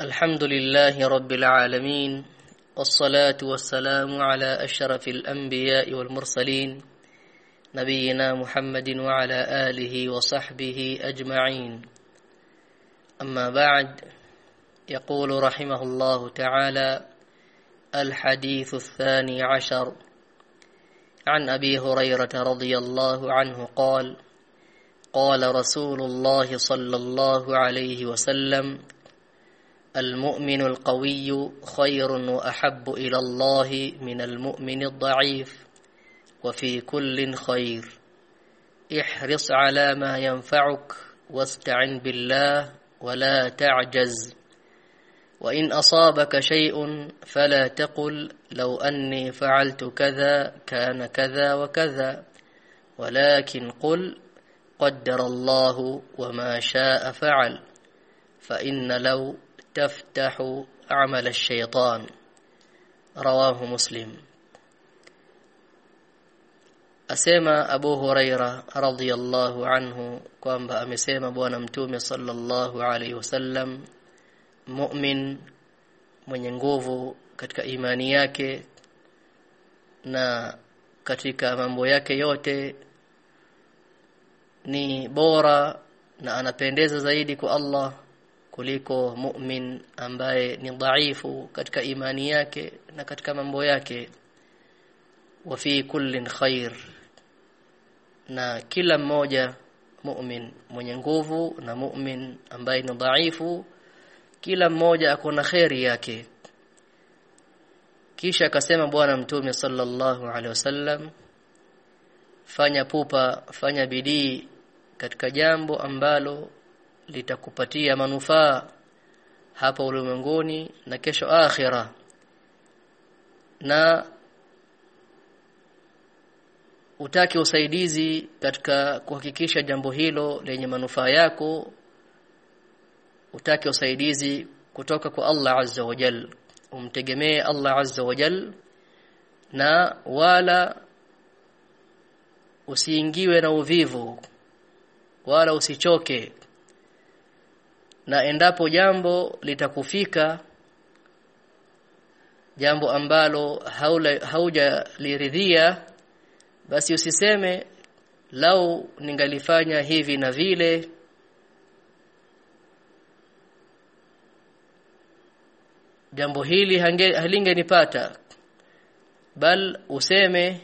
الحمد لله رب العالمين والصلاة والسلام على أشرف الأنبياء والمرسلين نبينا محمد وعلى آله وصحبه أجمعين. أما بعد يقول رحمه الله تعالى الحديث الثاني عشر. عن أبي هريرة رضي الله عنه قال قال رسول الله صلى الله عليه وسلم المؤمن القوي خير وأحب إلى الله من المؤمن الضعيف وفي كل خير. احرص على ما ينفعك واستعن بالله ولا تعجز. وإن أصابك شيء فلا تقل لو أني فعلت كذا كان كذا وكذا. ولكن قل قدر الله وما شاء فعل فإن لو تفتح عمل الشيطان رواه مسلم asema Abu Huraira radhiyallahu anhu kwamba amesema bwana mtume sallallahu alaihi wasallam mu'min mwenye nguvu katika imani yake na katika mambo yake yote ni bora na anapendeza zaidi kwa Allah kuliko mu'min ambaye ni dhaifu katika imani yake na katika mambo yake. Wa fi kullin khair. Na kila mmoja mu'min mwenye nguvu na mu'min ambaye ni dhaifu kila mmoja ako na khairi yake. Kisha akasema bwana mtume sallallahu alaihi wasallam fanya pupa fanya bidii katika jambo ambalo litakupatia manufaa hapa ulimwenguni na kesho akhira. Na utake usaidizi katika kuhakikisha jambo hilo lenye manufaa yako utake usaidizi kutoka kwa Allah azza wa jal. Umtegemee Allah azza wa jal na wala usiingiwe na uvivu wala usichoke na endapo jambo litakufika jambo ambalo haujaliridhia basi usiseme lau ningalifanya hivi na vile. Jambo hili halingenipata. Bal useme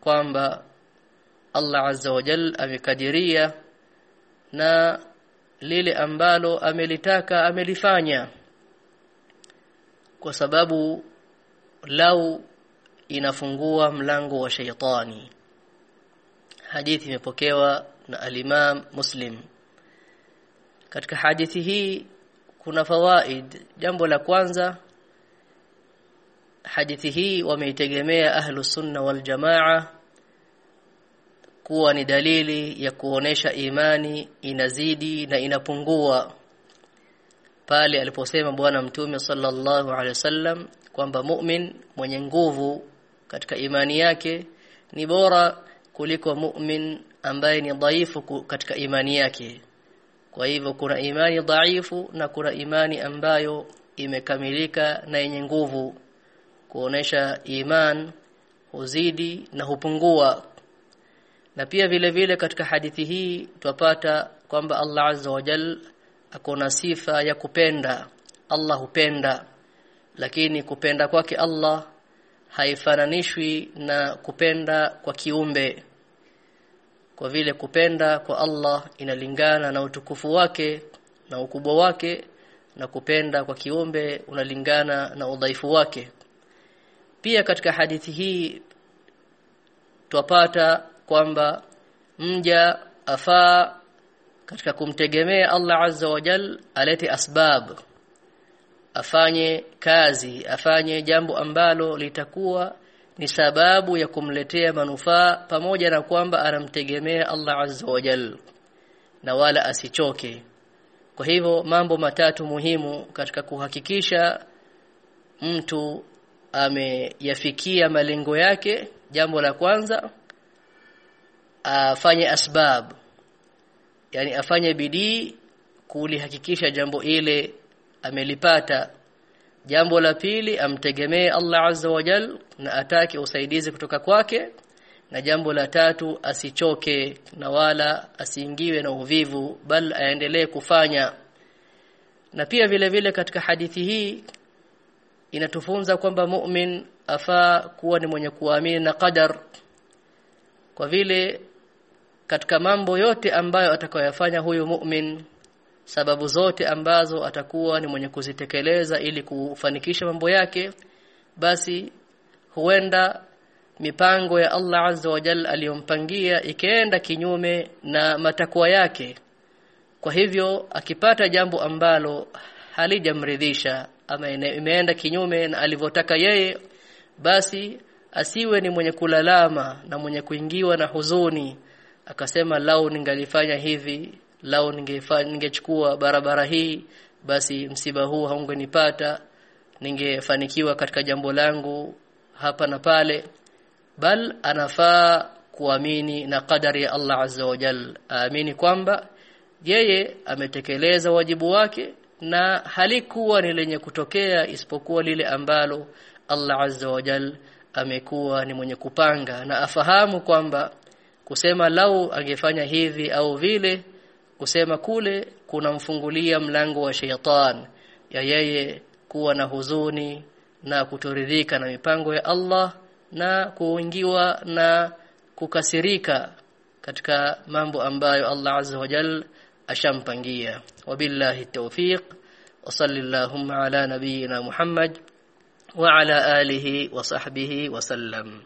kwamba Allah azza wa jalla amekadiria na lile ambalo amelitaka amelifanya. Kwa sababu lau inafungua mlango wa shaitani. Hadithi imepokewa na al-Imam Muslim. Katika hadithi hii kuna fawaid. Jambo la kwanza hadithi hii wameitegemea ahlu sunna wal jamaa kuwa ni dalili ya kuonesha imani inazidi na inapungua pale aliposema bwana mtume sallallahu alaihi wasallam kwamba mu'min mwenye nguvu katika imani yake ni bora kuliko mu'min ambaye ni dhaifu katika imani yake. Kwa hivyo kuna imani dhaifu na kuna imani ambayo imekamilika na yenye nguvu. Kuonesha iman huzidi na hupungua na pia vile vile katika hadithi hii twapata kwamba Allah azza wa jal akona sifa ya kupenda. Allah hupenda. Lakini kupenda kwake Allah haifananishwi na kupenda kwa kiumbe. Kwa vile kupenda kwa Allah inalingana na utukufu wake na ukubwa wake na kupenda kwa kiumbe unalingana na udhaifu wake. Pia katika hadithi hii twapata kwamba mja afaa katika kumtegemea Allah azza wa jal alete asbab. Afanye kazi afanye jambo ambalo litakuwa ni sababu ya kumletea manufaa pamoja na kwamba anamtegemea Allah azza wa jal na wala asichoke. Kwa hivyo mambo matatu muhimu katika kuhakikisha mtu ameyafikia malengo yake jambo la kwanza afanye asbab. Yani afanye bidii kulihakikisha jambo ile amelipata. Jambo la pili amtegemee Allah azza wa jal na atake usaidizi kutoka kwake. Na jambo la tatu asichoke na wala asiingiwe na uvivu bal aendelee kufanya. Na pia vile vile katika hadithi hii inatufunza kwamba mu'min afaa kuwa ni mwenye kuamini na qadar. Kwa vile katika mambo yote ambayo atakayoyafanya huyu mu'min sababu zote ambazo atakuwa ni mwenye kuzitekeleza ili kufanikisha mambo yake basi huenda mipango ya Allah azza wa jalla aliyompangia ikaenda kinyume na matakwa yake. Kwa hivyo akipata jambo ambalo halijamridhisha ama imeenda kinyume na alivyotaka yeye basi asiwe ni mwenye kulalama na mwenye kuingiwa na huzuni akasema lau ningalifanya hivi lau ningefanya ningechukua barabara hii basi msiba huu haungenipata ningefanikiwa katika jambo langu hapa na pale. Bal anafaa kuamini na kadari ya Allah azza wa jal aamini kwamba yeye ametekeleza wajibu wake na halikuwa ni lenye kutokea isipokuwa lile ambalo Allah azza wa jal amekuwa ni mwenye kupanga. Na afahamu kwamba kusema lau angefanya hivi au vile kusema kule kunamfungulia mlango wa sheitan ya yeye kuwa na huzuni na kutoridhika na mipango ya Allah na kuingiwa na kukasirika katika mambo ambayo Allah azza wa jal ashampangia. Wabillahi tawfiq wa sallallahu ala nabiyyina Muhammad wa ala alihi wa sahbihi wa sallam